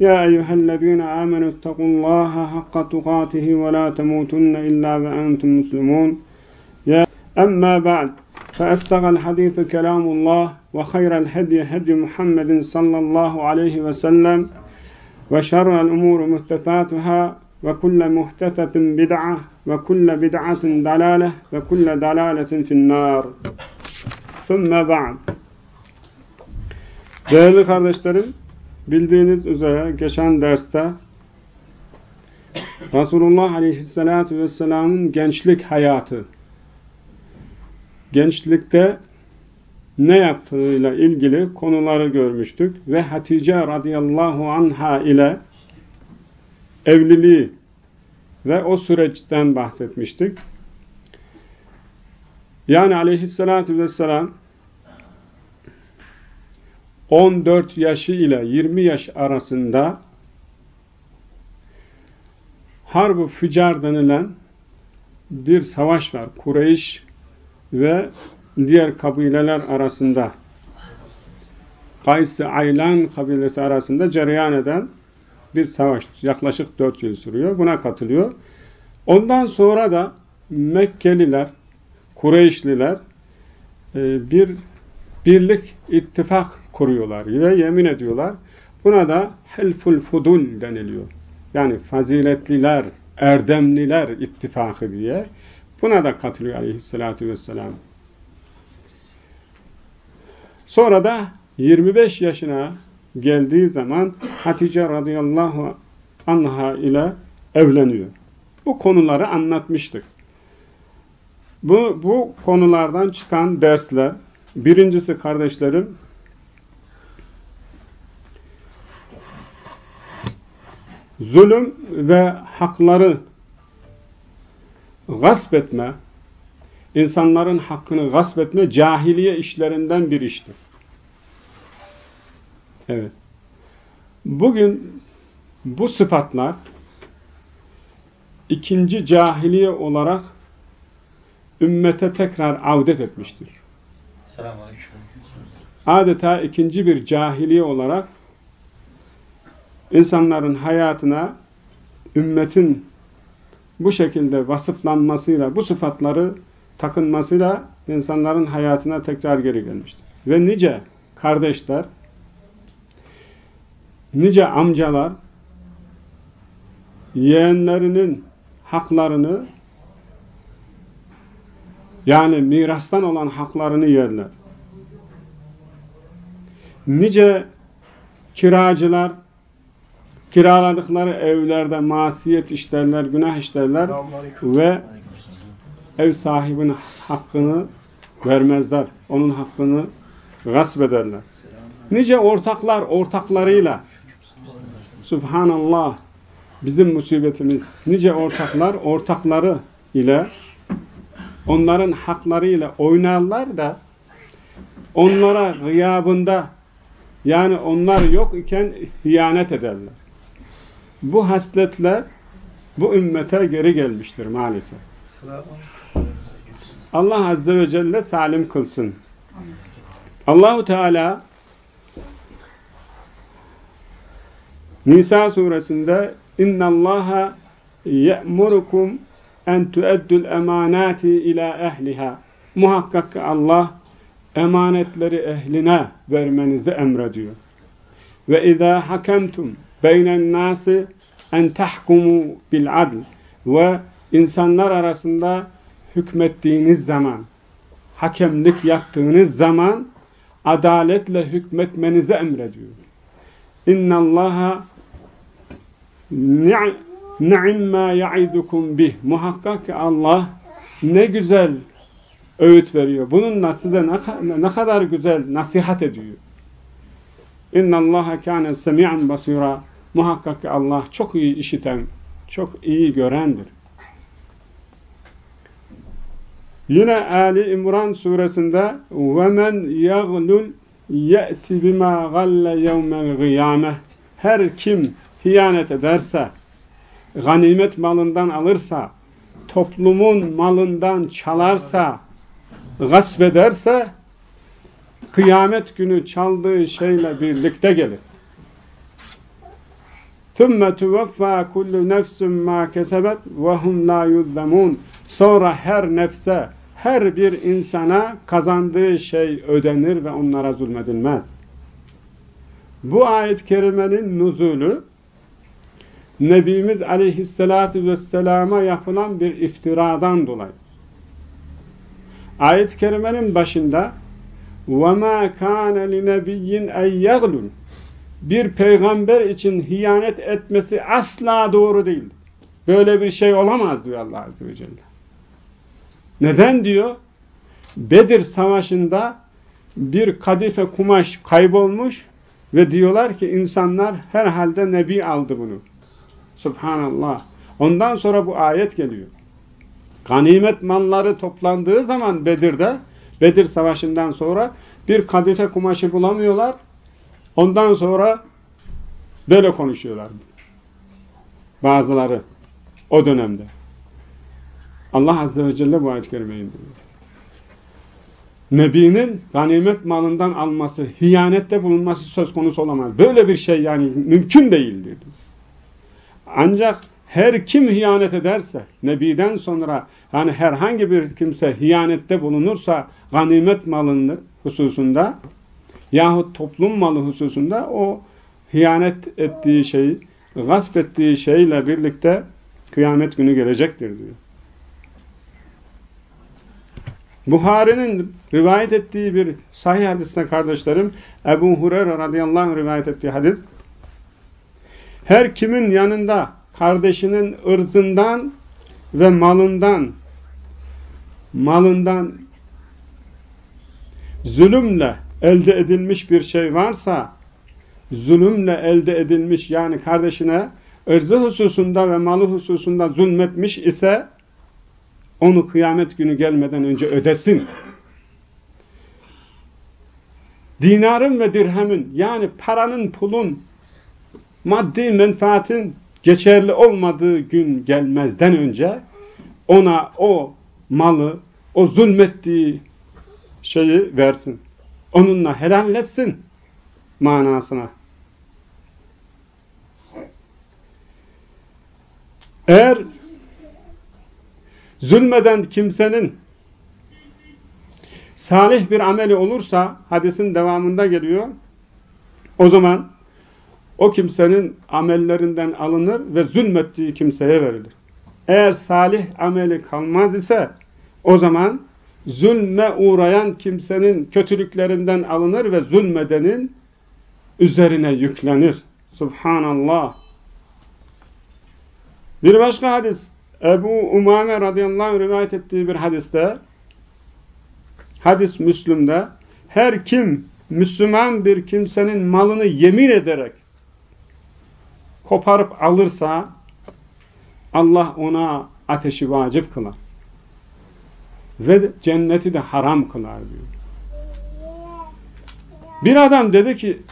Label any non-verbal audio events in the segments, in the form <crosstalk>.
يا أيها الذين آمنوا اتقوا الله حق تقاته ولا تموتن إلا وأنتم مسلمون. يا أما بعد فأستغى الحديث كلام الله وخير الهدي هدي محمد صلى الله عليه وسلم وشر الأمور محدثاتها وكل محدثة بدعة وكل بدعة ضلالة وكل ضلالة في النار. ثم بعد. Değerli kardeşlerim, bildiğiniz üzere geçen derste Resulullah Aleyhisselatü Vesselam'ın gençlik hayatı, gençlikte ne yaptığıyla ilgili konuları görmüştük ve Hatice radıyallahu anha ile evliliği ve o süreçten bahsetmiştik. Yani aleyhissalatü vesselam 14 yaşı ile 20 yaş arasında Harb-ı Fücar denilen bir savaş var. Kureyş ve diğer kabileler arasında Kays-ı Aylan kabilesi arasında cereyan eden bir savaş. Yaklaşık 4 yıl sürüyor. Buna katılıyor. Ondan sonra da Mekkeliler, Kureyşliler bir birlik, ittifak kuruyorlar ve yemin ediyorlar. Buna da helful fudul deniliyor. Yani faziletliler, erdemliler ittifakı diye. Buna da katılıyor aleyhissalatü vesselam. Sonra da 25 yaşına geldiği zaman Hatice radıyallahu anha ile evleniyor. Bu konuları anlatmıştık. Bu, bu konulardan çıkan dersler, birincisi kardeşlerim, zulüm ve hakları gasp etme, insanların hakkını gasp etme cahiliye işlerinden bir iştir. Evet. Bugün bu sıfatlar ikinci cahiliye olarak ümmete tekrar avdet etmiştir. Selamünaleyküm. Adeta ikinci bir cahiliye olarak insanların hayatına ümmetin bu şekilde vasıflanmasıyla, bu sıfatları takınmasıyla insanların hayatına tekrar geri gelmiştir. Ve nice kardeşler, nice amcalar yeğenlerinin haklarını yani mirastan olan haklarını yerler. Nice kiracılar kiraladıkları evlerde masiyet işlerler, günah işlerler ve ev sahibinin hakkını vermezler. Onun hakkını gasp ederler. Nice ortaklar ortaklarıyla Subhanallah bizim musibetimiz. Nice ortaklar ortakları ile onların haklarıyla oynarlar da onlara gıyabında yani onlar yok iken hıyanet ederler. Bu hasletler bu ümmete geri gelmiştir maalesef. Allah Azze ve Celle salim kılsın. Allahu Teala Nisa suresinde İnna Allaha ye'murukum en tu'eddul emanati ila ehliha. Muhakkak ki Allah emanetleri ehline vermenizi emrediyor. Ve izâ hakemtum beynen nâsi en tahkumu bil adl ve insanlar arasında hükmettiğiniz zaman hakemlik yaptığınız zaman adaletle hükmetmenizi emrediyor. İnna Allaha ni'imma ya'idukum bih. Muhakkak ki Allah ne güzel öğüt veriyor. Bununla size ne kadar güzel nasihat ediyor. İnna Allaha kana semi'an basira. Muhakkak ki Allah çok iyi işiten, çok iyi görendir. Yine Ali İmran suresinde وَمَنْ يَغْلُلْ يَأْتِ بِمَا غَلَّ يَوْمَ الْغِيَامَةِ Her kim hiyanet ederse, ganimet malından alırsa, toplumun malından çalarsa, gasp ederse, kıyamet günü çaldığı şeyle birlikte gelir. ثُمَّ تُوَفَّى كُلُّ نَفْسٍ مَا كَسَبَتْ وَهُمْ لَا يُظْلَمُونَ Sonra her nefse, her bir insana kazandığı şey ödenir ve onlara zulmedilmez. Bu ayet-i kerimenin nuzulü, Nebimiz aleyhissalatü vesselama yapılan bir iftiradan dolayı. Ayet-i kerimenin başında وَمَا كَانَ لِنَبِيِّنْ اَنْ يَغْلُونَ bir peygamber için hiyanet etmesi asla doğru değil. Böyle bir şey olamaz diyor Allah Azze ve Celle. Neden diyor? Bedir Savaşı'nda bir kadife kumaş kaybolmuş ve diyorlar ki insanlar herhalde Nebi aldı bunu. Subhanallah. Ondan sonra bu ayet geliyor. Ganimet malları toplandığı zaman Bedir'de, Bedir Savaşı'ndan sonra bir kadife kumaşı bulamıyorlar. Ondan sonra böyle konuşuyorlar. Bazıları o dönemde. Allah Azze ve Celle bu ayet-i kerimeyi indiriyor. Nebi'nin ganimet malından alması, hiyanette bulunması söz konusu olamaz. Böyle bir şey yani mümkün değildir. Ancak her kim hiyanet ederse, Nebi'den sonra yani herhangi bir kimse hiyanette bulunursa ganimet malını hususunda yahut toplum malı hususunda o hiyanet ettiği şeyi, gasp ettiği şeyle birlikte kıyamet günü gelecektir diyor. Buhari'nin rivayet ettiği bir sahih hadiste kardeşlerim, Ebu Hureyre radıyallahu anh rivayet ettiği hadis, her kimin yanında kardeşinin ırzından ve malından malından zulümle elde edilmiş bir şey varsa zulümle elde edilmiş yani kardeşine ırzı hususunda ve malı hususunda zulmetmiş ise onu kıyamet günü gelmeden önce ödesin. Dinarın ve dirhemin yani paranın, pulun, maddi menfaatin geçerli olmadığı gün gelmezden önce ona o malı, o zulmettiği şeyi versin. Onunla helalleşsin manasına. Eğer zulmeden kimsenin salih bir ameli olursa hadisin devamında geliyor. O zaman o kimsenin amellerinden alınır ve zulmettiği kimseye verilir. Eğer salih ameli kalmaz ise o zaman zulme uğrayan kimsenin kötülüklerinden alınır ve zulmedenin üzerine yüklenir. Subhanallah. Bir başka hadis Ebu Umame radıyallahu anh rivayet ettiği bir hadiste hadis Müslüm'de her kim Müslüman bir kimsenin malını yemin ederek koparıp alırsa Allah ona ateşi vacip kılar. Ve cenneti de haram kılar diyor. Bir adam dedi ki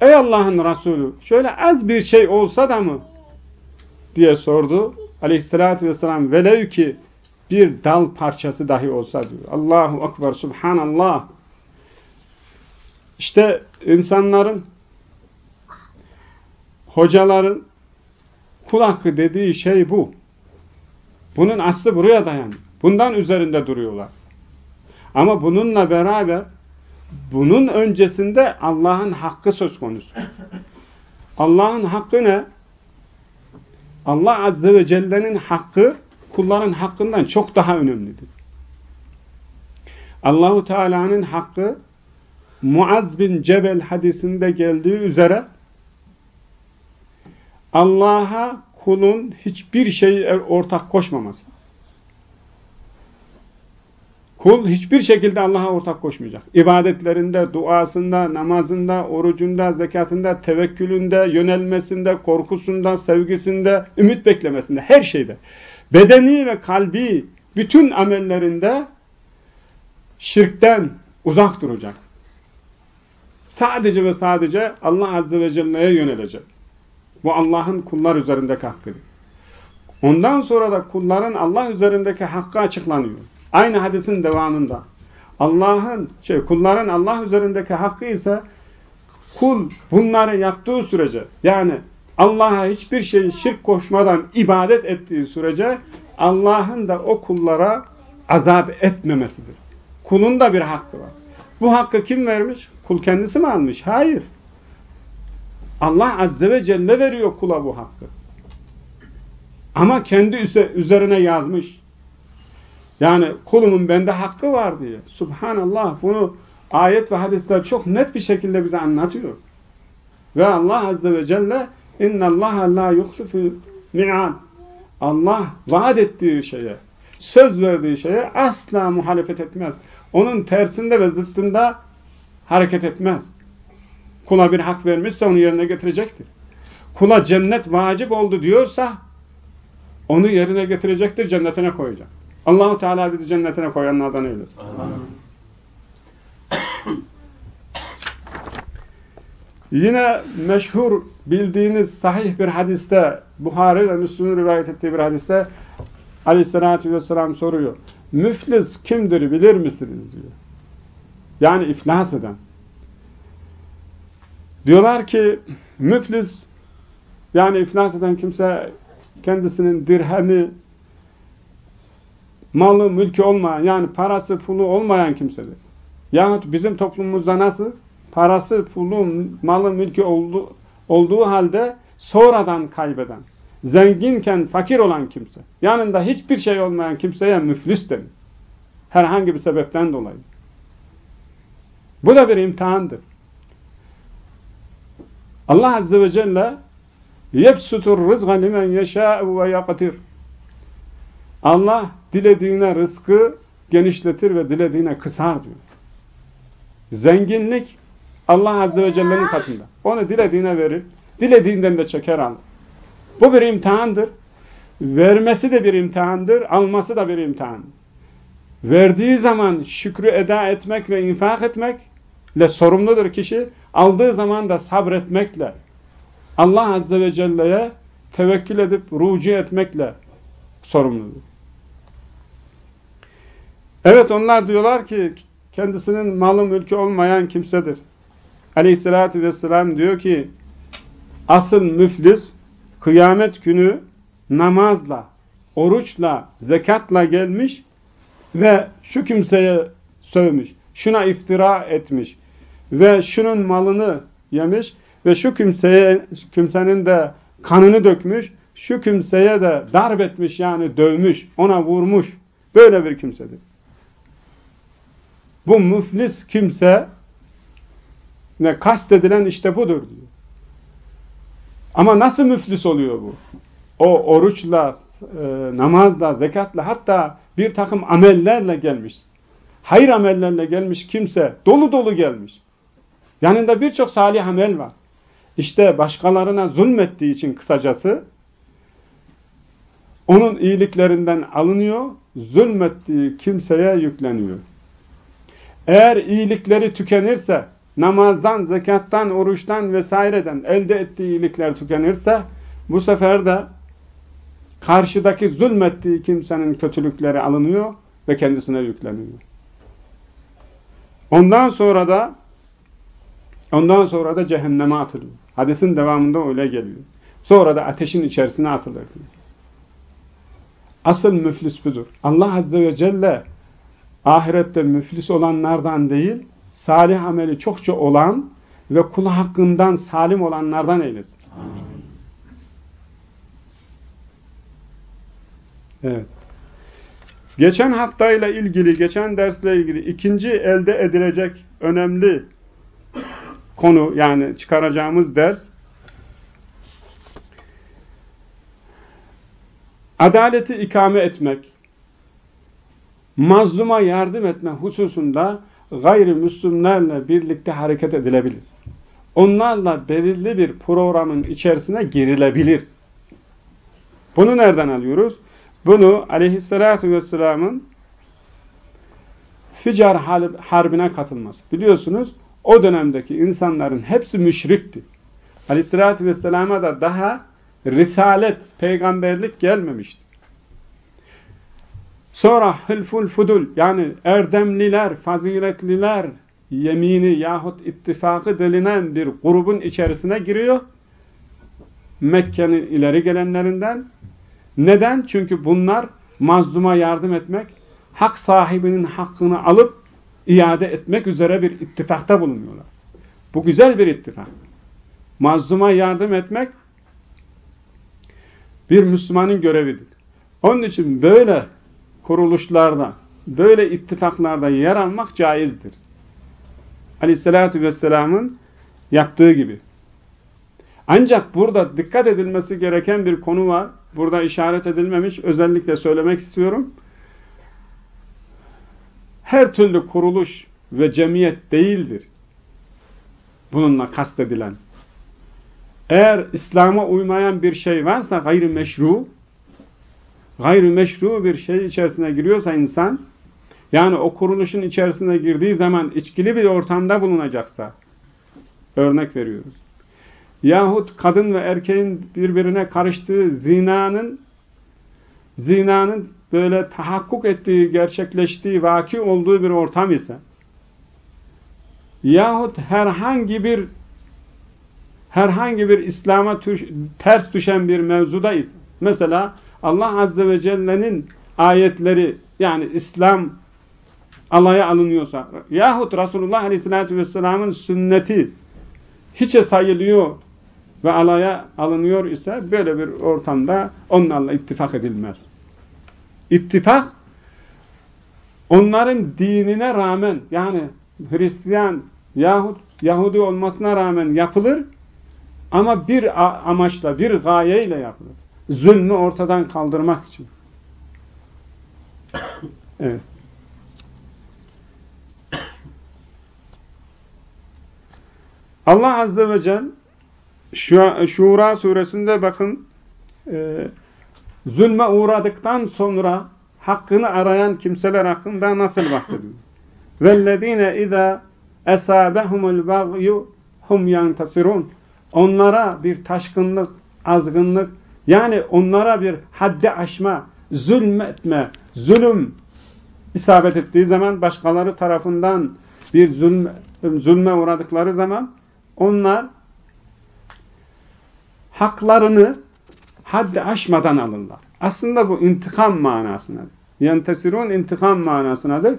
ey Allah'ın Resulü şöyle az bir şey olsa da mı diye sordu. Aleyhissalatü vesselam velev ki bir dal parçası dahi olsa diyor. Allahu Akbar Subhanallah. İşte insanların hocaların kul hakkı dediği şey bu. Bunun aslı buraya dayanıyor. Bundan üzerinde duruyorlar. Ama bununla beraber bunun öncesinde Allah'ın hakkı söz konusu. Allah'ın hakkı ne? Allah Azze ve Celle'nin hakkı kulların hakkından çok daha önemlidir. Allahu Teala'nın hakkı Muaz bin Cebel hadisinde geldiği üzere Allah'a kulun hiçbir şeyi ortak koşmaması. Kul hiçbir şekilde Allah'a ortak koşmayacak. İbadetlerinde, duasında, namazında, orucunda, zekatında, tevekkülünde, yönelmesinde, korkusunda, sevgisinde, ümit beklemesinde, her şeyde. Bedeni ve kalbi bütün amellerinde şirkten uzak duracak. Sadece ve sadece Allah Azze ve Celle'ye yönelecek. Bu Allah'ın kullar üzerindeki hakkıdır. Ondan sonra da kulların Allah üzerindeki hakkı açıklanıyor. Aynı hadisin devamında. Allah'ın, şey, kulların Allah üzerindeki hakkı ise kul bunları yaptığı sürece yani Allah'a hiçbir şey şirk koşmadan ibadet ettiği sürece Allah'ın da o kullara azap etmemesidir. Kulun da bir hakkı var. Bu hakkı kim vermiş? Kul kendisi mi almış? Hayır. Allah Azze ve Celle veriyor kula bu hakkı. Ama kendi üzerine yazmış. Yani kulumun bende hakkı var diye. Subhanallah bunu ayet ve hadisler çok net bir şekilde bize anlatıyor. Ve Allah Azze ve Celle اِنَّ اللّٰهَ لَا يُخْلِفُ مِعَانِ Allah vaat ettiği şeye, söz verdiği şeye asla muhalefet etmez. Onun tersinde ve zıttında hareket etmez. Kula bir hak vermişse onu yerine getirecektir. Kula cennet vacip oldu diyorsa onu yerine getirecektir, cennetine koyacak. Allahu Teala bizi cennetine koyanlardan eylesin. Yine meşhur bildiğiniz sahih bir hadiste Buhari ve Müslüm'ün rivayet ettiği bir hadiste Aleyhisselatü Vesselam soruyor. Müflis kimdir bilir misiniz diyor. Yani iflas eden. Diyorlar ki müflis yani iflas eden kimse kendisinin dirhemi malı mülkü olmayan yani parası pulu olmayan kimsedir. Yahut bizim toplumumuzda nasıl? Parası pulu malı mülkü oldu, olduğu halde sonradan kaybeden, zenginken fakir olan kimse, yanında hiçbir şey olmayan kimseye müflis denir. Herhangi bir sebepten dolayı. Bu da bir imtihandır. Allah Azze ve Celle rızga limen yeşâ'u ve yakatir. Allah dilediğine rızkı genişletir ve dilediğine kısar diyor. Zenginlik Allah Azze ve Celle'nin katında. Onu dilediğine verir, dilediğinden de çeker alır. Bu bir imtihandır. Vermesi de bir imtihandır, alması da bir imtihandır. Verdiği zaman şükrü eda etmek ve infak etmekle sorumludur kişi. Aldığı zaman da sabretmekle, Allah Azze ve Celle'ye tevekkül edip rucu etmekle sorumludur. Evet onlar diyorlar ki kendisinin malı mülkü olmayan kimsedir. Aleyhissalatü vesselam diyor ki asıl müflis kıyamet günü namazla, oruçla, zekatla gelmiş ve şu kimseye sövmüş, şuna iftira etmiş ve şunun malını yemiş ve şu kimseye kimsenin de kanını dökmüş, şu kimseye de darp etmiş yani dövmüş, ona vurmuş. Böyle bir kimsedir. Bu müflis kimse ne kastedilen işte budur diyor. Ama nasıl müflis oluyor bu? O oruçla, e, namazla, zekatla hatta bir takım amellerle gelmiş. Hayır amellerle gelmiş kimse dolu dolu gelmiş. Yanında birçok salih amel var. İşte başkalarına zulmettiği için kısacası onun iyiliklerinden alınıyor, zulmettiği kimseye yükleniyor. Eğer iyilikleri tükenirse, namazdan, zekattan, oruçtan vesaireden elde ettiği iyilikler tükenirse, bu sefer de karşıdaki zulmettiği kimsenin kötülükleri alınıyor ve kendisine yükleniyor. Ondan sonra da ondan sonra da cehenneme atılıyor. Hadisin devamında öyle geliyor. Sonra da ateşin içerisine atılır. Asıl müflis budur. Allah Azze ve Celle ahirette müflis olanlardan değil, salih ameli çokça olan ve kul hakkından salim olanlardan eylesin. Amin. Evet. Geçen haftayla ilgili, geçen dersle ilgili ikinci elde edilecek önemli konu yani çıkaracağımız ders adaleti ikame etmek, mazluma yardım etme hususunda gayrimüslimlerle birlikte hareket edilebilir. Onlarla belirli bir programın içerisine girilebilir. Bunu nereden alıyoruz? Bunu aleyhissalatü vesselamın Ficar harbine katılması. Biliyorsunuz o dönemdeki insanların hepsi müşrikti. Aleyhissalatü vesselama da daha risalet, peygamberlik gelmemişti. Sonra hılful fudul yani erdemliler, faziletliler yemini yahut ittifakı delinen bir grubun içerisine giriyor. Mekke'nin ileri gelenlerinden. Neden? Çünkü bunlar mazluma yardım etmek, hak sahibinin hakkını alıp iade etmek üzere bir ittifakta bulunuyorlar. Bu güzel bir ittifak. Mazluma yardım etmek bir Müslümanın görevidir. Onun için böyle kuruluşlarda, böyle ittifaklarda yer almak caizdir. Aleyhissalatü Vesselam'ın yaptığı gibi. Ancak burada dikkat edilmesi gereken bir konu var. Burada işaret edilmemiş. Özellikle söylemek istiyorum. Her türlü kuruluş ve cemiyet değildir. Bununla kastedilen. Eğer İslam'a uymayan bir şey varsa gayrimeşru, gayrimeşru bir şey içerisine giriyorsa insan, yani o kuruluşun içerisine girdiği zaman içkili bir ortamda bulunacaksa, örnek veriyoruz. Yahut kadın ve erkeğin birbirine karıştığı zinanın, zinanın böyle tahakkuk ettiği, gerçekleştiği, vaki olduğu bir ortam ise, yahut herhangi bir herhangi bir İslam'a ters düşen bir mevzudayız. Mesela Allah Azze ve Celle'nin ayetleri yani İslam alaya alınıyorsa yahut Resulullah Aleyhisselatü Vesselam'ın sünneti hiçe sayılıyor ve alaya alınıyor ise böyle bir ortamda onlarla ittifak edilmez. İttifak onların dinine rağmen yani Hristiyan yahut Yahudi olmasına rağmen yapılır ama bir amaçla, bir gayeyle yapılır. Zulmü ortadan kaldırmak için. <coughs> Evet. Allah Azze ve Celle Şura suresinde bakın e, zulme uğradıktan sonra hakkını arayan kimseler hakkında nasıl bahsediyor? وَالَّذ۪ينَ اِذَا اَسَابَهُمُ الْبَغْيُ hum yantasirun. Onlara bir taşkınlık, azgınlık, yani onlara bir haddi aşma, zulmetme, zulüm isabet ettiği zaman başkaları tarafından bir zulme, zulme uğradıkları zaman onlar haklarını haddi aşmadan alırlar. Aslında bu intikam manasınadır. Yentesirun intikam manasınadır.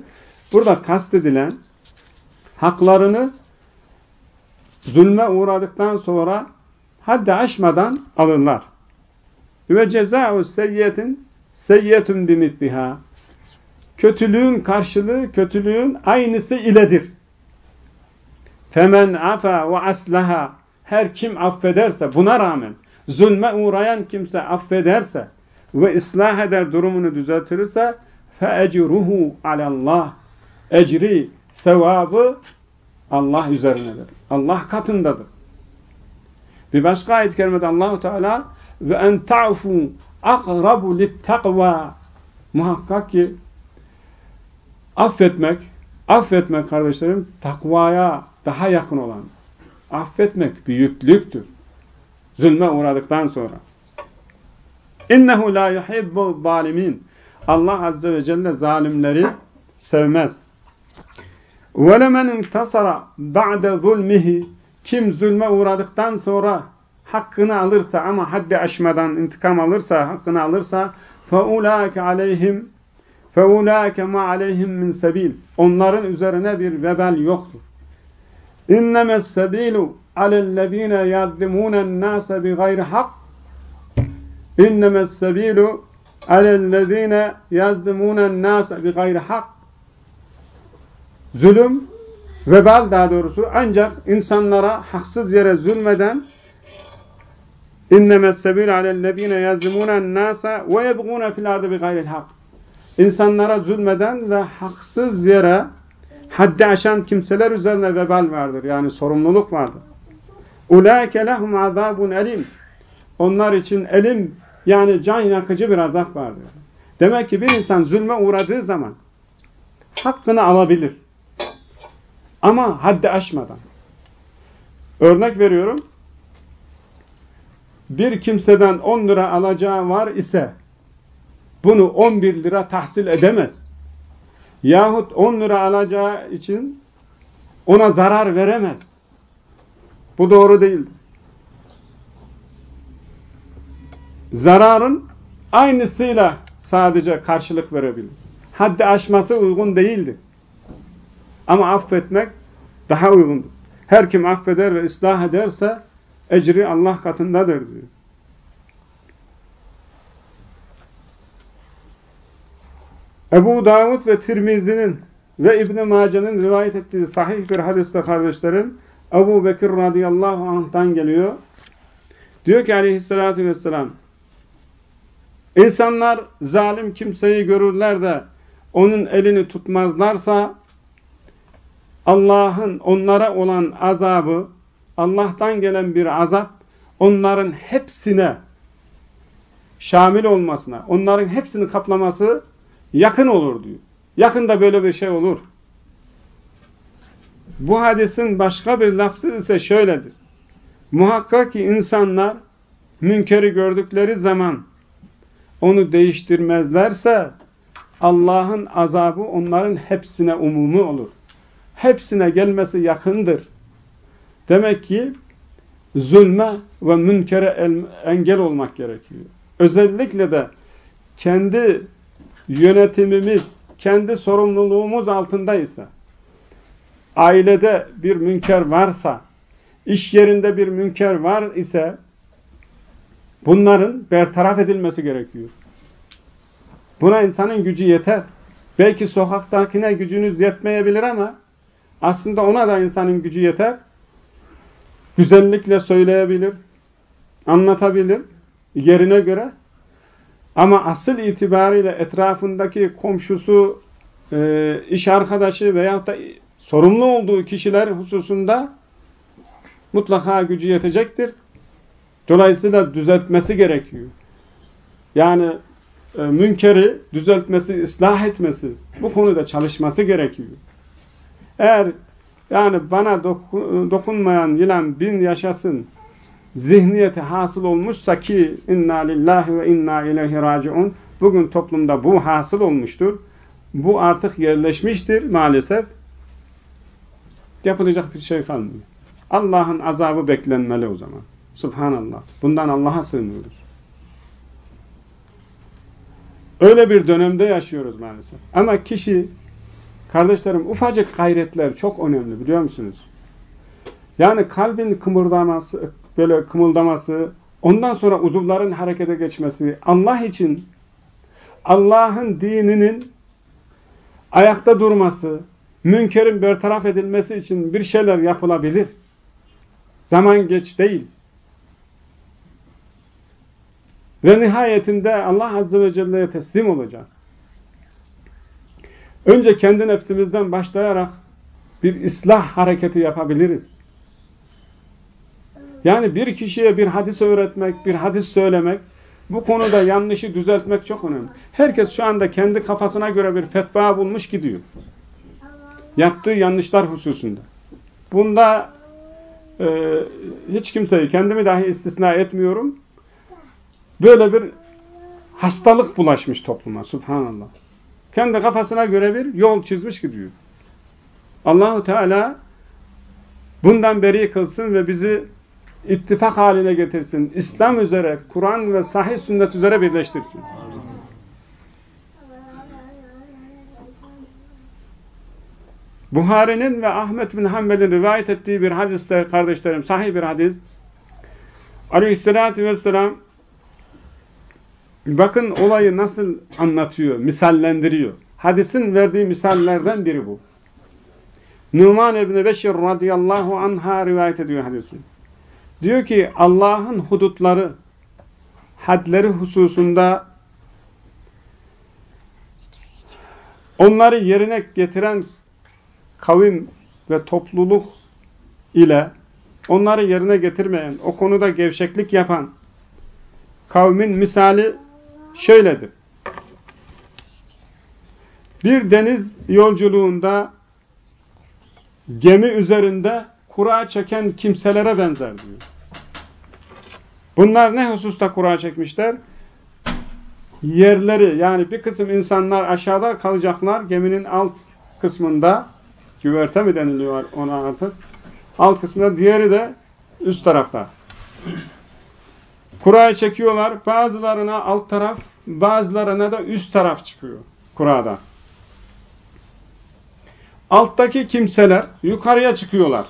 Burada kastedilen haklarını zulme uğradıktan sonra haddi aşmadan alırlar. Ve ceza'u seyyetin seyyetun bimitliha. Kötülüğün karşılığı kötülüğün aynısı iledir. Femen afa ve aslaha her kim affederse buna rağmen zulme uğrayan kimse affederse ve ıslah eder durumunu düzeltirirse feecruhu alallah ecri sevabı Allah üzerinedir. Allah katındadır. Bir başka ayet-i kerimede Allahu Teala ve en ta'fu akrabu littakva muhakkak ki affetmek affetmek kardeşlerim takvaya daha yakın olan affetmek büyüklüktür zulme uğradıktan sonra. İnnehu la yuhibbul zalimin. Allah azze ve celle zalimleri sevmez. Ve lemen intasara ba'de zulmihi. Kim zulme uğradıktan sonra hakkını alırsa ama haddi aşmadan intikam alırsa, hakkını alırsa فَاُولَٰكَ عَلَيْهِمْ فَاُولَٰكَ مَا عَلَيْهِمْ مِنْ سَب۪يلٍ Onların üzerine bir vebel yoktur. اِنَّمَا السَّب۪يلُ عَلَى الَّذ۪ينَ يَظْلِمُونَ النَّاسَ بِغَيْرِ حَقٍّ اِنَّمَا السَّب۪يلُ alellezine yazdımunen nase bi gayri hak zulüm vebal daha doğrusu ancak insanlara haksız yere zulmeden sebil alellezine yazdımunen nase ve yebgune fil ardı bi gayri hak insanlara zulmeden ve haksız yere haddi aşan kimseler üzerine vebal vardır. Yani sorumluluk vardır. Ulaike lehum azabun elim. Onlar için elim yani can yakıcı bir azap vardır. Demek ki bir insan zulme uğradığı zaman hakkını alabilir. Ama haddi aşmadan. Örnek veriyorum. Bir kimseden 10 lira alacağı var ise bunu 11 lira tahsil edemez. Yahut 10 lira alacağı için ona zarar veremez. Bu doğru değildir. Zararın aynısıyla sadece karşılık verebilir. Haddi aşması uygun değildir. Ama affetmek daha uygundur. Her kim affeder ve ıslah ederse ecri Allah katındadır diyor. Ebu Davud ve Tirmizi'nin ve İbn-i Mace'nin rivayet ettiği sahih bir hadiste kardeşlerim Ebu Bekir radıyallahu anh'tan geliyor. Diyor ki aleyhissalatü vesselam İnsanlar zalim kimseyi görürler de onun elini tutmazlarsa Allah'ın onlara olan azabı Allah'tan gelen bir azap onların hepsine şamil olmasına, onların hepsini kaplaması yakın olur diyor. Yakında böyle bir şey olur. Bu hadisin başka bir lafzı ise şöyledir. Muhakkak ki insanlar münkeri gördükleri zaman onu değiştirmezlerse Allah'ın azabı onların hepsine umumu olur. Hepsine gelmesi yakındır. Demek ki zulme ve münkere engel olmak gerekiyor. Özellikle de kendi yönetimimiz, kendi sorumluluğumuz altındaysa, ailede bir münker varsa, iş yerinde bir münker var ise, bunların bertaraf edilmesi gerekiyor. Buna insanın gücü yeter. Belki sokaktakine gücünüz yetmeyebilir ama aslında ona da insanın gücü yeter. Güzellikle söyleyebilir, anlatabilir yerine göre ama asıl itibariyle etrafındaki komşusu, e, iş arkadaşı veyahut da sorumlu olduğu kişiler hususunda mutlaka gücü yetecektir. Dolayısıyla düzeltmesi gerekiyor. Yani e, münkeri düzeltmesi, ıslah etmesi, bu konuda çalışması gerekiyor. Eğer yani bana doku, dokunmayan yılan bin yaşasın zihniyeti hasıl olmuşsa ki inna lillahi ve inna ileyhi raciun bugün toplumda bu hasıl olmuştur. Bu artık yerleşmiştir maalesef. Yapılacak bir şey kalmıyor. Allah'ın azabı beklenmeli o zaman. Subhanallah. Bundan Allah'a sığınıyoruz. Öyle bir dönemde yaşıyoruz maalesef. Ama kişi, kardeşlerim ufacık gayretler çok önemli biliyor musunuz? Yani kalbin kımırdaması, böyle kımıldaması, ondan sonra uzuvların harekete geçmesi, Allah için Allah'ın dininin ayakta durması, münkerin bertaraf edilmesi için bir şeyler yapılabilir. Zaman geç değil. Ve nihayetinde Allah Azze ve Celle'ye teslim olacağız. Önce kendi nefsimizden başlayarak bir ıslah hareketi yapabiliriz. Yani bir kişiye bir hadis öğretmek, bir hadis söylemek, bu konuda yanlışı düzeltmek çok önemli. Herkes şu anda kendi kafasına göre bir fetva bulmuş gidiyor. Yaptığı yanlışlar hususunda. Bunda e, hiç kimseyi, kendimi dahi istisna etmiyorum. Böyle bir hastalık bulaşmış topluma. Subhanallah. Kendi kafasına göre bir yol çizmiş gidiyor. Allahu Teala bundan beri kılsın ve bizi ittifak haline getirsin. İslam üzere, Kur'an ve sahih sünnet üzere birleştirsin. Buhari'nin ve Ahmet bin Hanbel'in rivayet ettiği bir hadiste kardeşlerim, sahih bir hadis. Aleyhissalatü vesselam bakın olayı nasıl anlatıyor, misallendiriyor. Hadisin verdiği misallerden biri bu. Numan İbni Beşir radıyallahu anha rivayet ediyor hadisi. Diyor ki Allah'ın hudutları, hadleri hususunda onları yerine getiren kavim ve topluluk ile onları yerine getirmeyen, o konuda gevşeklik yapan kavmin misali şöyledir. Bir deniz yolculuğunda gemi üzerinde kura çeken kimselere benzer diyor. Bunlar ne hususta kura çekmişler? Yerleri yani bir kısım insanlar aşağıda kalacaklar geminin alt kısmında güverte mi deniliyor ona artık? Alt kısmında diğeri de üst tarafta. Kurayı çekiyorlar. Bazılarına alt taraf, bazılarına da üst taraf çıkıyor kurada. Alttaki kimseler yukarıya çıkıyorlar.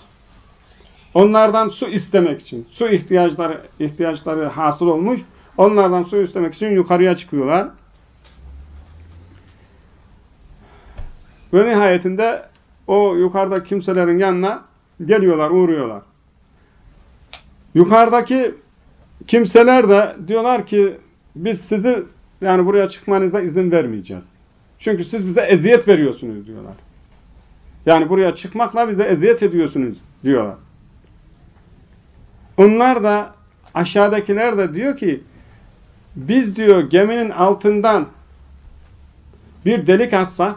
Onlardan su istemek için. Su ihtiyaçları ihtiyaçları hasıl olmuş. Onlardan su istemek için yukarıya çıkıyorlar. Ve nihayetinde o yukarıda kimselerin yanına geliyorlar, uğruyorlar. Yukarıdaki kimseler de diyorlar ki biz sizi yani buraya çıkmanıza izin vermeyeceğiz. Çünkü siz bize eziyet veriyorsunuz diyorlar. Yani buraya çıkmakla bize eziyet ediyorsunuz diyorlar. Onlar da aşağıdakiler de diyor ki biz diyor geminin altından bir delik açsak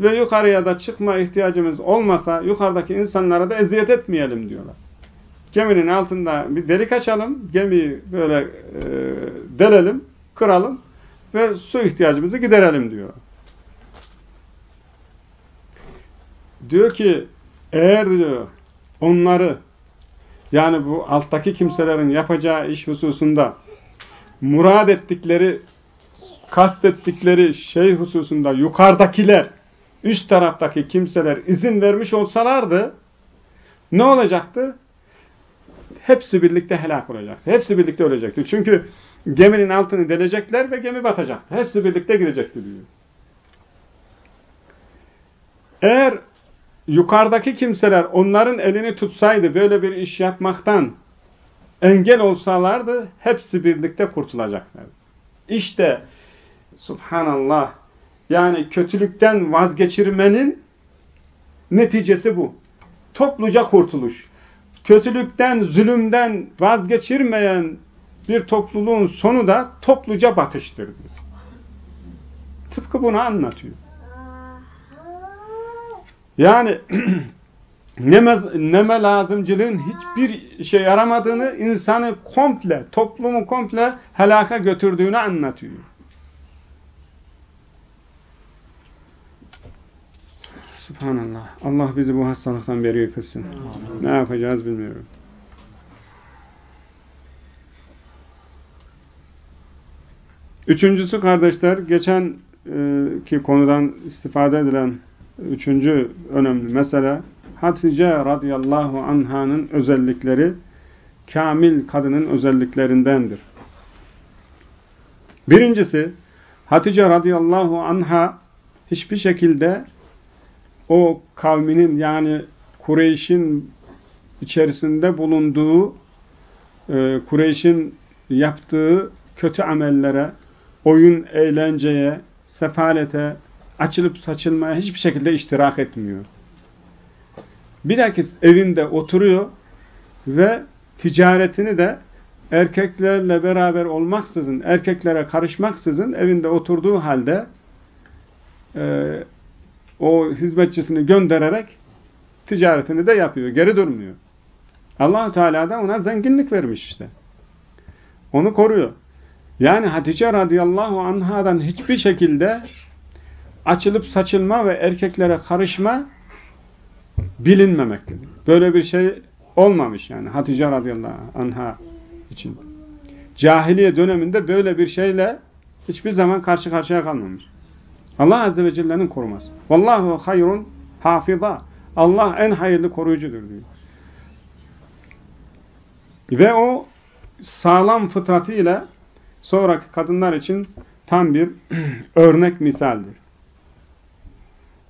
ve yukarıya da çıkma ihtiyacımız olmasa yukarıdaki insanlara da eziyet etmeyelim diyorlar. Geminin altında bir delik açalım, gemiyi böyle e, delelim, kıralım ve su ihtiyacımızı giderelim diyor. Diyor ki eğer diyor onları yani bu alttaki kimselerin yapacağı iş hususunda murad ettikleri kastettikleri şey hususunda yukarıdakiler üst taraftaki kimseler izin vermiş olsalardı ne olacaktı? Hepsi birlikte helak olacaktı. Hepsi birlikte ölecekti. Çünkü geminin altını delecekler ve gemi batacaktı. Hepsi birlikte gidecekti diyor. Eğer yukarıdaki kimseler onların elini tutsaydı böyle bir iş yapmaktan engel olsalardı hepsi birlikte kurtulacaklardı. İşte subhanallah yani kötülükten vazgeçirmenin neticesi bu. Topluca kurtuluş. Kötülükten, zulümden vazgeçirmeyen bir topluluğun sonu da topluca batıştır. Tıpkı bunu anlatıyor. Yani <clears throat> neme, neme lazımcılığın hiçbir şey yaramadığını, insanı komple, toplumu komple helaka götürdüğünü anlatıyor. Subhanallah. Allah bizi bu hastalıktan beri kılsın. Ne yapacağız bilmiyorum. Üçüncüsü kardeşler, geçen e, ki konudan istifade edilen üçüncü önemli mesele, Hatice radıyallahu anhanın özellikleri, kamil kadının özelliklerindendir. Birincisi, Hatice radıyallahu anha hiçbir şekilde o kavminin yani Kureyş'in içerisinde bulunduğu e, Kureyş'in yaptığı kötü amellere, oyun, eğlenceye, sefalete, açılıp saçılmaya hiçbir şekilde iştirak etmiyor. Bilakis evinde oturuyor ve ticaretini de erkeklerle beraber olmaksızın, erkeklere karışmaksızın evinde oturduğu halde e, o hizmetçisini göndererek ticaretini de yapıyor. Geri durmuyor. allah Teala da ona zenginlik vermiş işte. Onu koruyor. Yani Hatice radıyallahu anhadan hiçbir şekilde açılıp saçılma ve erkeklere karışma bilinmemektedir. Böyle bir şey olmamış yani Hatice radıyallahu anha için. Cahiliye döneminde böyle bir şeyle hiçbir zaman karşı karşıya kalmamış. Allah Azze ve Celle'nin koruması. Vallahu hayrun hafiza. Allah en hayırlı koruyucudur diyor. Ve o sağlam fıtratıyla sonraki kadınlar için tam bir <clears throat> örnek misaldir.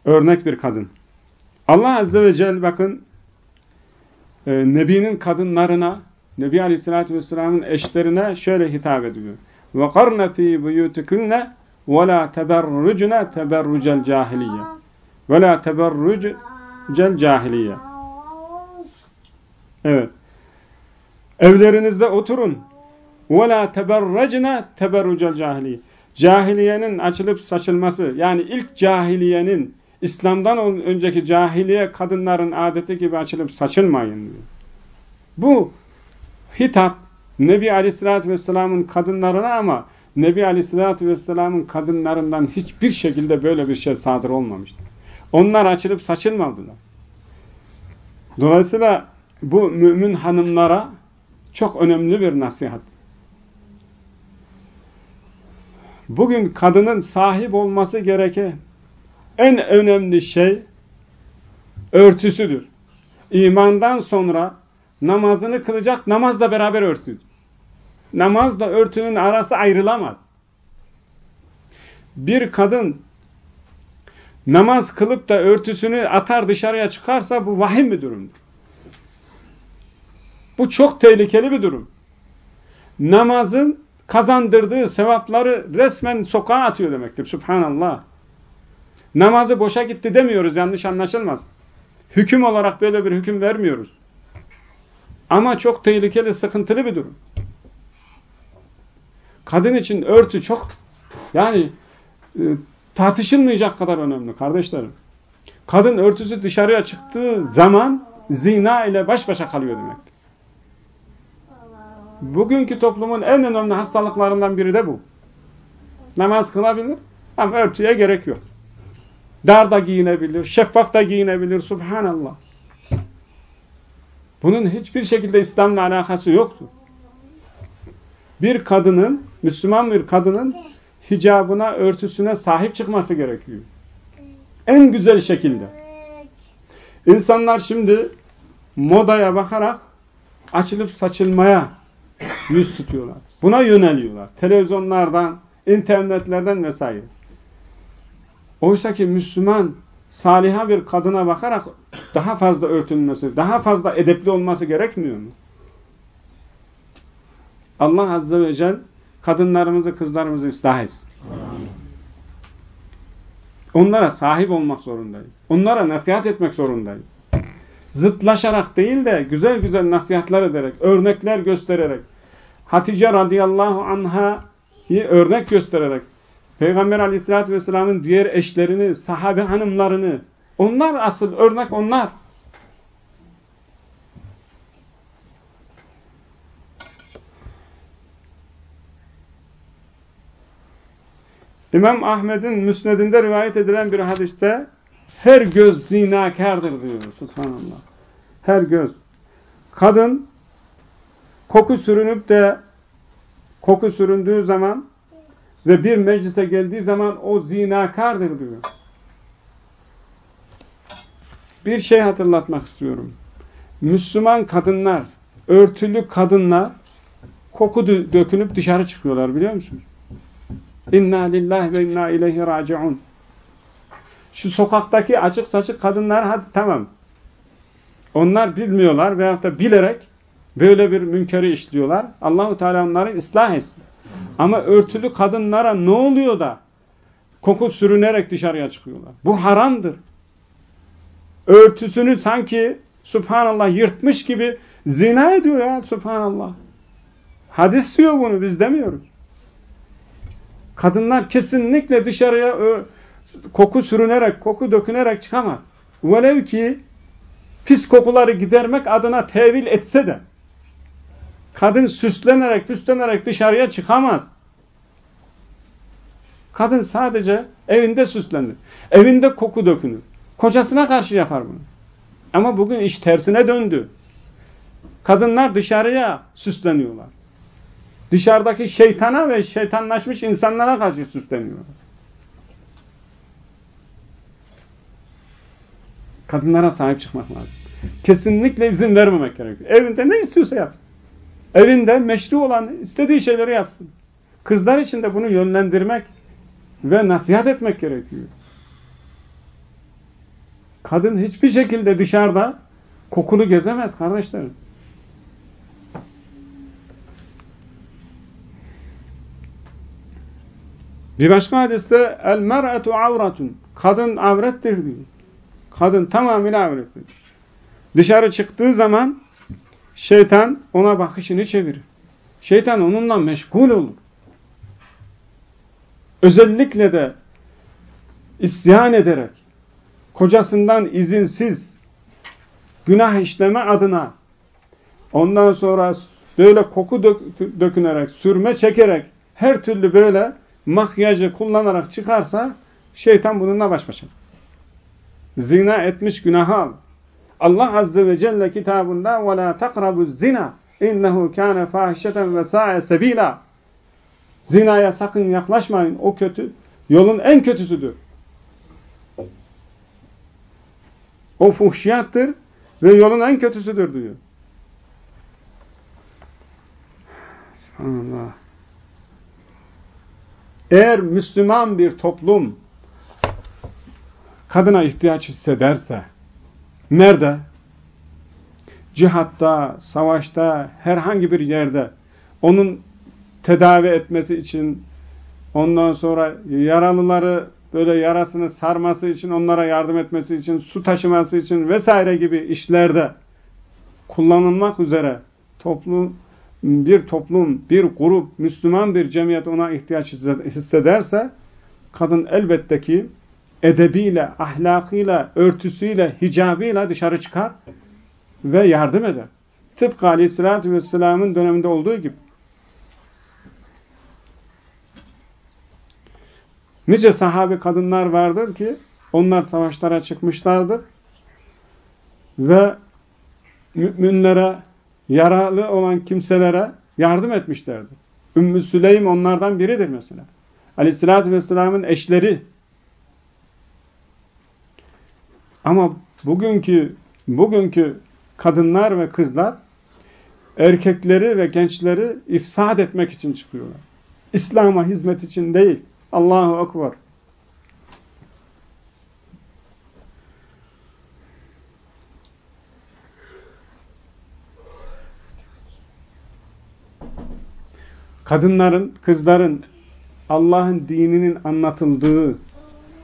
Örnek bir kadın. Allah Azze ve Celle bakın e, Nebi'nin kadınlarına, Nebi Aleyhisselatü Vesselam'ın eşlerine şöyle hitap ediyor. وَقَرْنَ ف۪ي ve la teberrucne teberrucel cahiliye ve la teberrucel cahiliye Evet. Evlerinizde oturun. Ve la teberrecne teberrucel cahiliye. Cahiliyenin açılıp saçılması yani ilk cahiliyenin İslam'dan önceki cahiliye kadınların adeti gibi açılıp saçılmayın diyor. Bu hitap Nebi Aleyhisselatü Vesselam'ın kadınlarına ama Nebi Aleyhisselatü Vesselam'ın kadınlarından hiçbir şekilde böyle bir şey sadır olmamıştır. Onlar açılıp saçılmadılar. Dolayısıyla bu mümin hanımlara çok önemli bir nasihat. Bugün kadının sahip olması gereken en önemli şey örtüsüdür. İmandan sonra namazını kılacak, namazla beraber örtü. Namazla örtünün arası ayrılamaz. Bir kadın namaz kılıp da örtüsünü atar dışarıya çıkarsa bu vahim bir durumdur. Bu çok tehlikeli bir durum. Namazın kazandırdığı sevapları resmen sokağa atıyor demektir. Subhanallah. Namazı boşa gitti demiyoruz yanlış anlaşılmaz. Hüküm olarak böyle bir hüküm vermiyoruz. Ama çok tehlikeli, sıkıntılı bir durum. Kadın için örtü çok yani e, tartışılmayacak kadar önemli kardeşlerim. Kadın örtüsü dışarıya çıktığı zaman zina ile baş başa kalıyor demek. Bugünkü toplumun en önemli hastalıklarından biri de bu. Namaz kılabilir ama örtüye gerek yok. Dar da giyinebilir, şeffaf da giyinebilir. Subhanallah. Bunun hiçbir şekilde İslam'la alakası yoktur. Bir kadının, Müslüman bir kadının hicabına, örtüsüne sahip çıkması gerekiyor. En güzel şekilde. İnsanlar şimdi modaya bakarak açılıp saçılmaya yüz tutuyorlar. Buna yöneliyorlar. Televizyonlardan, internetlerden vesaire. Oysa ki Müslüman saliha bir kadına bakarak daha fazla örtünmesi, daha fazla edepli olması gerekmiyor mu? Allah Azze ve Celle kadınlarımızı, kızlarımızı ıslah etsin. Onlara sahip olmak zorundayız. Onlara nasihat etmek zorundayız. Zıtlaşarak değil de güzel güzel nasihatler ederek, örnekler göstererek, Hatice radıyallahu anha'yı örnek göstererek, Peygamber aleyhissalatü vesselamın diğer eşlerini, sahabe hanımlarını, onlar asıl örnek onlar. İmam Ahmet'in müsnedinde rivayet edilen bir hadiste her göz zinakardır diyor. Subhanallah. Her göz. Kadın koku sürünüp de koku süründüğü zaman ve bir meclise geldiği zaman o zinakardır diyor. Bir şey hatırlatmak istiyorum. Müslüman kadınlar, örtülü kadınlar koku dökünüp dışarı çıkıyorlar biliyor musunuz? İnna lillahi ve inna ileyhi raciun. Şu sokaktaki açık saçık kadınlar hadi tamam. Onlar bilmiyorlar veyahut da bilerek böyle bir münkeri işliyorlar. Allahu Teala onları ıslah etsin. Ama örtülü kadınlara ne oluyor da koku sürünerek dışarıya çıkıyorlar? Bu haramdır. Örtüsünü sanki subhanallah yırtmış gibi zina ediyor ya subhanallah. Hadis diyor bunu biz demiyoruz. Kadınlar kesinlikle dışarıya koku sürünerek, koku dökünerek çıkamaz. Velev ki pis kokuları gidermek adına tevil etse de kadın süslenerek, püslenerek dışarıya çıkamaz. Kadın sadece evinde süslenir. Evinde koku dökünür. Kocasına karşı yapar bunu. Ama bugün iş tersine döndü. Kadınlar dışarıya süsleniyorlar. Dışarıdaki şeytana ve şeytanlaşmış insanlara karşı süsleniyorlar. Kadınlara sahip çıkmak lazım. Kesinlikle izin vermemek gerekiyor. Evinde ne istiyorsa yapsın. Evinde meşru olan istediği şeyleri yapsın. Kızlar için de bunu yönlendirmek ve nasihat etmek gerekiyor. Kadın hiçbir şekilde dışarıda kokulu gezemez kardeşlerim. Bir başka hadiste el mer'etu avratun. Kadın avrettir diyor. Kadın tamamıyla avrettir. Dışarı çıktığı zaman şeytan ona bakışını çevirir. Şeytan onunla meşgul olur. Özellikle de isyan ederek kocasından izinsiz günah işleme adına ondan sonra böyle koku dök dökünerek, sürme çekerek her türlü böyle makyajı kullanarak çıkarsa şeytan bununla baş başa. Zina etmiş günahı al. Allah Azze ve Celle kitabında وَلَا تَقْرَبُ الزِّنَا اِنَّهُ كَانَ فَاحِشَةً وَسَاءَ سَب۪يلًا Zinaya sakın yaklaşmayın. O kötü, yolun en kötüsüdür. O fuhşiyattır ve yolun en kötüsüdür diyor. Subhanallah. Eğer Müslüman bir toplum kadına ihtiyaç hissederse nerede? Cihatta, savaşta, herhangi bir yerde onun tedavi etmesi için ondan sonra yaralıları böyle yarasını sarması için, onlara yardım etmesi için, su taşıması için vesaire gibi işlerde kullanılmak üzere toplum bir toplum, bir grup, Müslüman bir cemiyet ona ihtiyaç hissederse kadın elbette ki edebiyle, ahlakıyla, örtüsüyle, hicabıyla dışarı çıkar ve yardım eder. Tıpkı Aleyhisselatü Vesselam'ın döneminde olduğu gibi. Nice sahabe kadınlar vardır ki onlar savaşlara çıkmışlardır ve müminlere, yaralı olan kimselere yardım etmişlerdir. Ümmü Süleym onlardan biridir mesela. Aleyhissalatü vesselamın eşleri. Ama bugünkü bugünkü kadınlar ve kızlar erkekleri ve gençleri ifsad etmek için çıkıyorlar. İslam'a hizmet için değil. Allahu Ekber. Kadınların, kızların Allah'ın dininin anlatıldığı,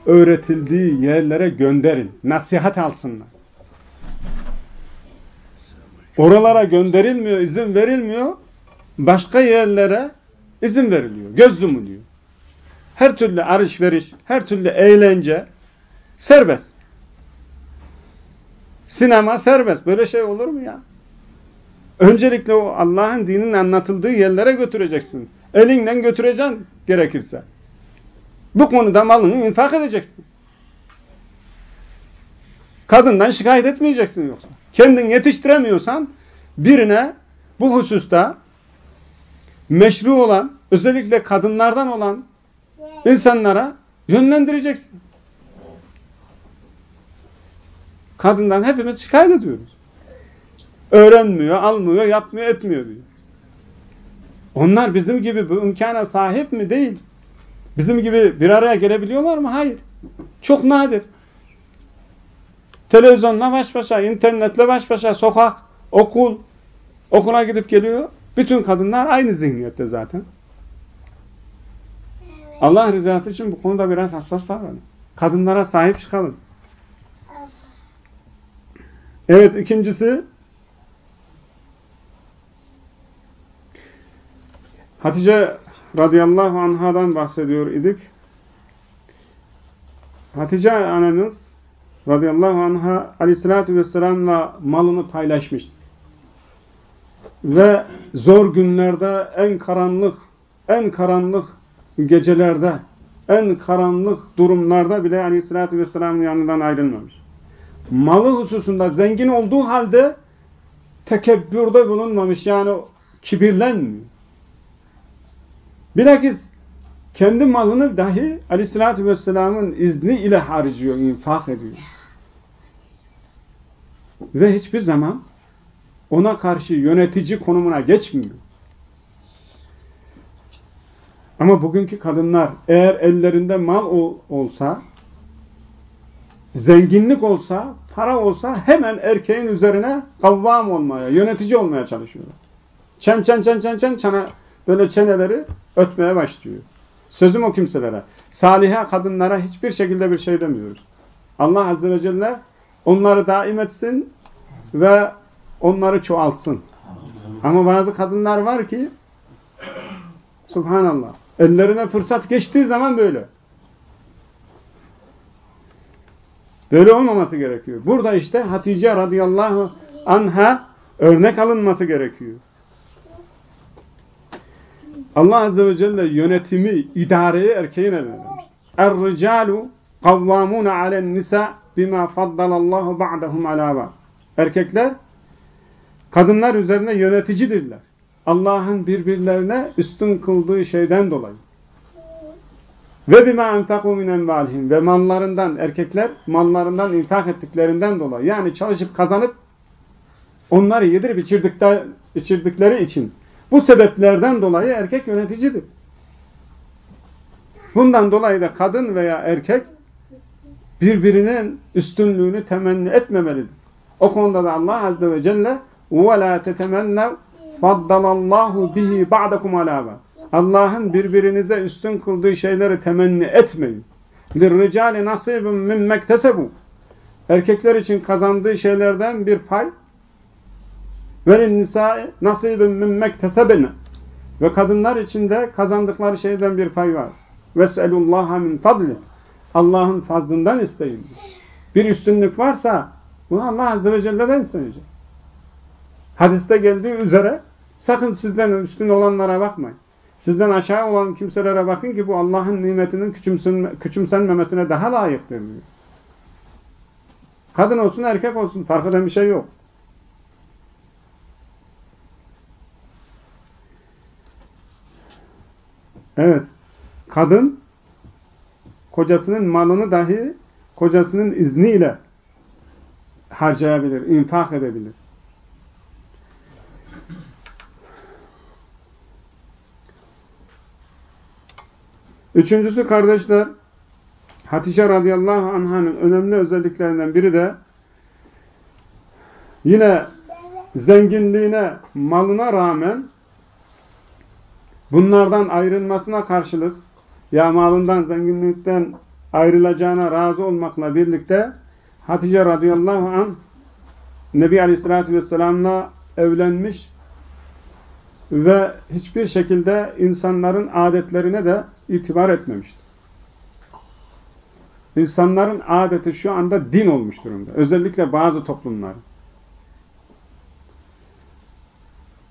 öğretildiği yerlere gönderin. Nasihat alsınlar. Oralara gönderilmiyor, izin verilmiyor. Başka yerlere izin veriliyor. Göz yumuluyor. Her türlü alışveriş, her türlü eğlence serbest. Sinema serbest. Böyle şey olur mu ya? Öncelikle o Allah'ın dininin anlatıldığı yerlere götüreceksin. Elinden götüreceksin gerekirse. Bu konuda malını infak edeceksin. Kadından şikayet etmeyeceksin yoksa. Kendin yetiştiremiyorsan birine bu hususta meşru olan, özellikle kadınlardan olan insanlara yönlendireceksin. Kadından hepimiz şikayet ediyoruz. Öğrenmiyor, almıyor, yapmıyor, etmiyor diyor. Onlar bizim gibi bu imkana sahip mi? Değil. Bizim gibi bir araya gelebiliyorlar mı? Hayır. Çok nadir. Televizyonla baş başa, internetle baş başa, sokak, okul, okula gidip geliyor. Bütün kadınlar aynı zihniyette zaten. Allah rızası için bu konuda biraz hassas davranın. Kadınlara sahip çıkalım. Evet ikincisi Hatice radıyallahu anhadan bahsediyor idik. Hatice ananız radıyallahu anha aleyhissalatü vesselamla malını paylaşmış. Ve zor günlerde en karanlık en karanlık gecelerde en karanlık durumlarda bile aleyhissalatü vesselamın yanından ayrılmamış. Malı hususunda zengin olduğu halde tekebbürde bulunmamış. Yani kibirlenmiyor. Bilakis kendi malını dahi aleyhissalatü vesselamın izni ile harcıyor, infak ediyor. Ve hiçbir zaman ona karşı yönetici konumuna geçmiyor. Ama bugünkü kadınlar eğer ellerinde mal ol, olsa, zenginlik olsa, para olsa hemen erkeğin üzerine kavvam olmaya, yönetici olmaya çalışıyorlar. Çen çen çen çen çen çene, böyle çeneleri ötmeye başlıyor. Sözüm o kimselere. Salihe kadınlara hiçbir şekilde bir şey demiyoruz. Allah Azze ve Celle onları daim etsin ve onları çoğaltsın. Ama bazı kadınlar var ki Subhanallah. Ellerine fırsat geçtiği zaman böyle. Böyle olmaması gerekiyor. Burada işte Hatice radıyallahu anha örnek alınması gerekiyor. Allah Azze ve Celle yönetimi, idareyi erkeğin eline vermiş. Er-ricalu kavvamuna alen nisa bima faddalallahu ba'dahum ala Erkekler kadınlar üzerine yöneticidirler. Allah'ın birbirlerine üstün kıldığı şeyden dolayı. Ve bima enfeku min envalihim ve mallarından erkekler mallarından infak ettiklerinden dolayı yani çalışıp kazanıp onları yedirip içirdikler, içirdikleri için bu sebeplerden dolayı erkek yöneticidir. Bundan dolayı da kadın veya erkek birbirinin üstünlüğünü temenni etmemelidir. O konuda da Allah Azze ve Celle وَلَا تَتَمَنَّوْا faddalallahu bihi ba'dakum ala Allah'ın birbirinize üstün kıldığı şeyleri temenni etmeyin. Lirricali nasibun min mektesebu. Erkekler için kazandığı şeylerden bir pay ve nisai nasibun min mektesebene. Ve kadınlar için de kazandıkları şeyden bir pay var. Ves'elullaha min fadli. Allah'ın fazlından isteyin. Bir üstünlük varsa bunu Allah Azze ve Celle'den isteyecek. Hadiste geldiği üzere Sakın sizden üstün olanlara bakmayın. Sizden aşağı olan kimselere bakın ki bu Allah'ın nimetinin küçümsenme, küçümsenmemesine daha layıktır diyor. Kadın olsun erkek olsun fark eden bir şey yok. Evet. Kadın kocasının malını dahi kocasının izniyle harcayabilir, infak edebilir. Üçüncüsü kardeşler Hatice radıyallahu anh'ın önemli özelliklerinden biri de yine zenginliğine, malına rağmen bunlardan ayrılmasına karşılık ya malından, zenginlikten ayrılacağına razı olmakla birlikte Hatice radıyallahu anh Nebi Aleyhisselatü Vesselam'la evlenmiş ve hiçbir şekilde insanların adetlerine de itibar etmemiştir. İnsanların adeti şu anda din olmuş durumda. Özellikle bazı toplumlar.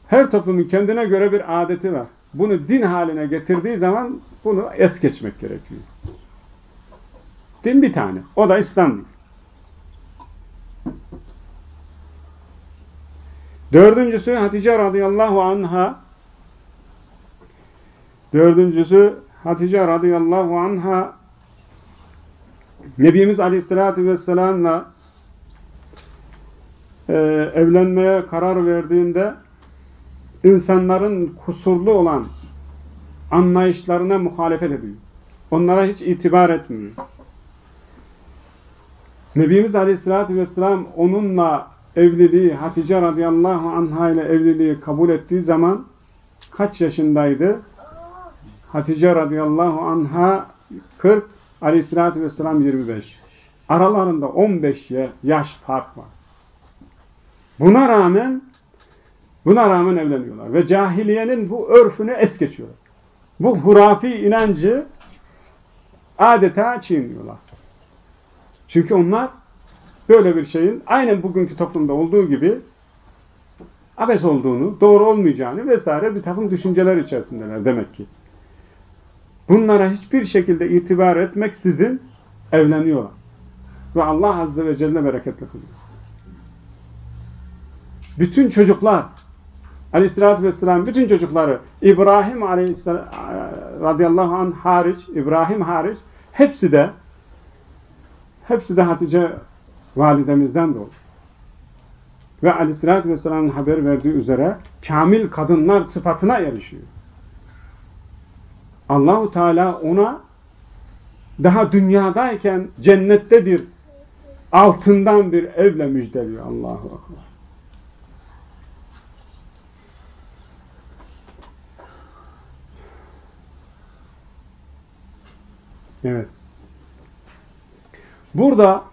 Her toplumun kendine göre bir adeti var. Bunu din haline getirdiği zaman bunu es geçmek gerekiyor. Din bir tane. O da İslam Dördüncüsü Hatice radıyallahu anha Dördüncüsü Hatice radıyallahu anha Nebimiz aleyhissalatü vesselamla e, evlenmeye karar verdiğinde insanların kusurlu olan anlayışlarına muhalefet ediyor. Onlara hiç itibar etmiyor. Nebimiz aleyhissalatü vesselam onunla evliliği, Hatice radıyallahu anha ile evliliği kabul ettiği zaman kaç yaşındaydı? Hatice radıyallahu anha 40, aleyhissalatü vesselam 25. Aralarında 15 yaş fark var. Buna rağmen buna rağmen evleniyorlar. Ve cahiliyenin bu örfünü es geçiyorlar. Bu hurafi inancı adeta çiğniyorlar. Çünkü onlar böyle bir şeyin aynen bugünkü toplumda olduğu gibi abes olduğunu, doğru olmayacağını vesaire bir takım düşünceler içerisindeler demek ki. Bunlara hiçbir şekilde itibar etmeksizin evleniyorlar. Ve Allah Azze ve Celle bereketli kılıyor. Bütün çocuklar Aleyhisselatü Vesselam bütün çocukları İbrahim Aleyhisselam radıyallahu anh hariç, İbrahim hariç hepsi de hepsi de Hatice validemizden doğdu. Ve Aleyhisselatü Vesselam'ın haber verdiği üzere kamil kadınlar sıfatına erişiyor. Allahu Teala ona daha dünyadayken cennette bir altından bir evle müjdeliyor. Allahu Akbar. Evet. Burada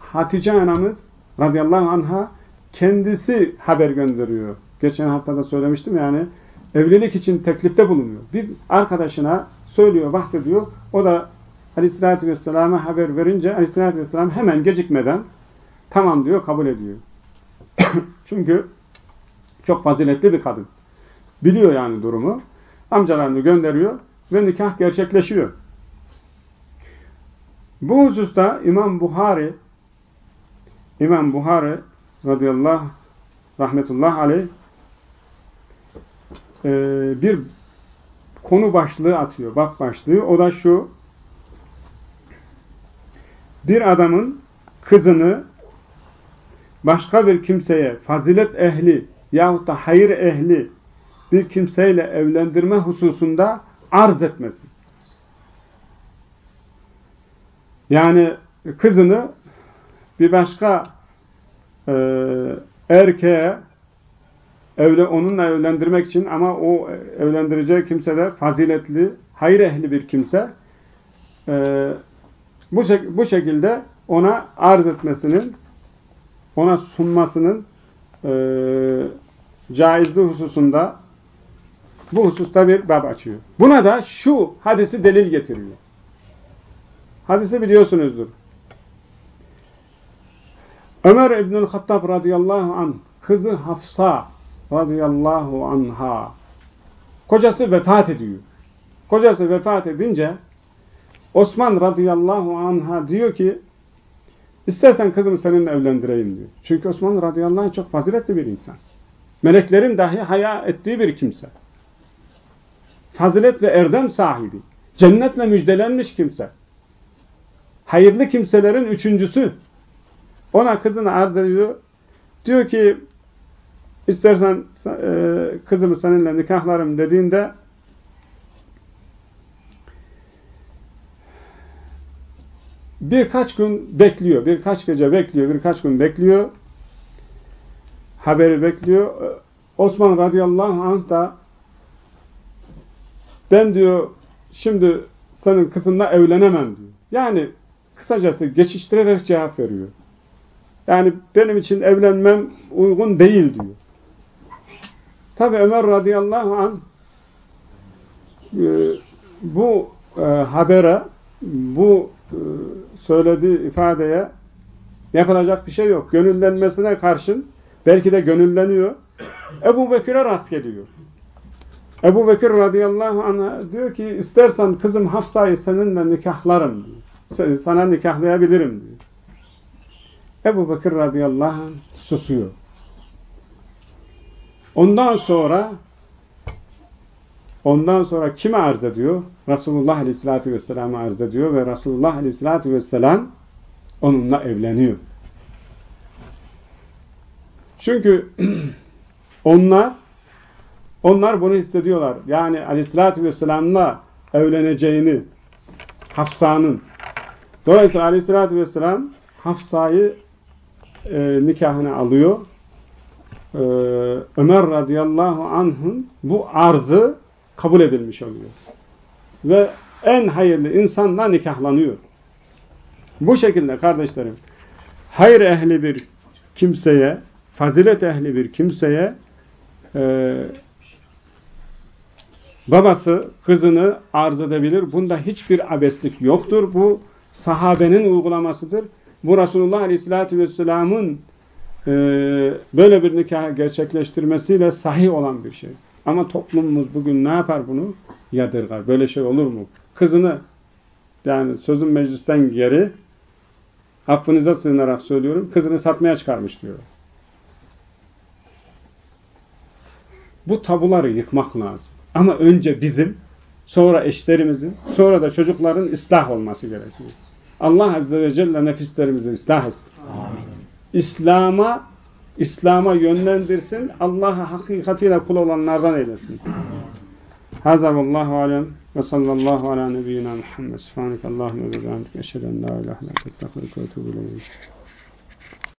Hatice anamız radıyallahu anha kendisi haber gönderiyor. Geçen hafta da söylemiştim yani evlilik için teklifte bulunuyor. Bir arkadaşına söylüyor, bahsediyor. O da aleyhissalatü vesselam'a haber verince aleyhissalatü vesselam hemen gecikmeden tamam diyor, kabul ediyor. <coughs> Çünkü çok faziletli bir kadın. Biliyor yani durumu. Amcalarını gönderiyor ve nikah gerçekleşiyor. Bu hususta İmam Buhari İmam Buhari radıyallahu rahmetullah aleyh e, bir konu başlığı atıyor. Bak başlığı. O da şu. Bir adamın kızını başka bir kimseye fazilet ehli yahut da hayır ehli bir kimseyle evlendirme hususunda arz etmesi. Yani kızını bir başka e, erkeğe evle, onunla evlendirmek için ama o evlendireceği kimse de faziletli, hayır ehli bir kimse e, bu, şek bu şekilde ona arz etmesinin ona sunmasının e, caizliği hususunda bu hususta bir bab açıyor. Buna da şu hadisi delil getiriyor. Hadisi biliyorsunuzdur. Ömer İbnül Hattab radıyallahu anh kızı Hafsa radıyallahu anha kocası vefat ediyor. Kocası vefat edince Osman radıyallahu anha diyor ki istersen kızımı seninle evlendireyim diyor. Çünkü Osman radıyallahu anh çok faziletli bir insan. Meleklerin dahi haya ettiği bir kimse. Fazilet ve erdem sahibi. Cennetle müjdelenmiş kimse. Hayırlı kimselerin üçüncüsü. Ona kızını arz ediyor. Diyor ki istersen e, kızımı seninle nikahlarım dediğinde birkaç gün bekliyor. Birkaç gece bekliyor. Birkaç gün bekliyor. Haberi bekliyor. Osman radıyallahu anh da ben diyor şimdi senin kızınla evlenemem diyor. Yani kısacası geçiştirerek cevap veriyor. Yani benim için evlenmem uygun değil diyor. Tabi Ömer radıyallahu an e, bu e, habere, bu e, söylediği ifadeye yapılacak bir şey yok. Gönüllenmesine karşın belki de gönülleniyor. Ebu Bekir'e rast geliyor. Ebu Bekir radıyallahu anh diyor ki istersen kızım Hafsa'yı seninle nikahlarım diyor. Sana nikahlayabilirim diyor. Ebu Bekir radıyallahu anh susuyor. Ondan sonra ondan sonra kime arz ediyor? Resulullah aleyhissalatü vesselam'a arz ediyor ve Resulullah aleyhissalatü vesselam onunla evleniyor. Çünkü <clears throat> onlar onlar bunu hissediyorlar. Yani aleyhissalatü vesselam'la evleneceğini Hafsa'nın. Dolayısıyla aleyhissalatü vesselam Hafsa'yı e, nikahına alıyor. E, Ömer radıyallahu anh'ın bu arzı kabul edilmiş oluyor. Ve en hayırlı insanla nikahlanıyor. Bu şekilde kardeşlerim hayır ehli bir kimseye, fazilet ehli bir kimseye e, babası kızını arz edebilir. Bunda hiçbir abeslik yoktur. Bu sahabenin uygulamasıdır. Bu Resulullah Aleyhisselatü Vesselam'ın e, böyle bir nikah gerçekleştirmesiyle sahih olan bir şey. Ama toplumumuz bugün ne yapar bunu? Yadırgar. Böyle şey olur mu? Kızını yani sözün meclisten geri affınıza sığınarak söylüyorum kızını satmaya çıkarmış diyor. Bu tabuları yıkmak lazım. Ama önce bizim, sonra eşlerimizin, sonra da çocukların ıslah olması gerekiyor. Allah Azze ve Celle nefislerimizi ıslah etsin. İslam'a İslam'a yönlendirsin. Allah'a hakikatiyle kul olanlardan eylesin. Hazem Allahu alem Ve sallallahu ala nebiyyina Muhammed. Subhaneke Allahümme ve bihamdik. Eşhedü en la ilahe illa ente estağfiruke ve etûbü ileyk.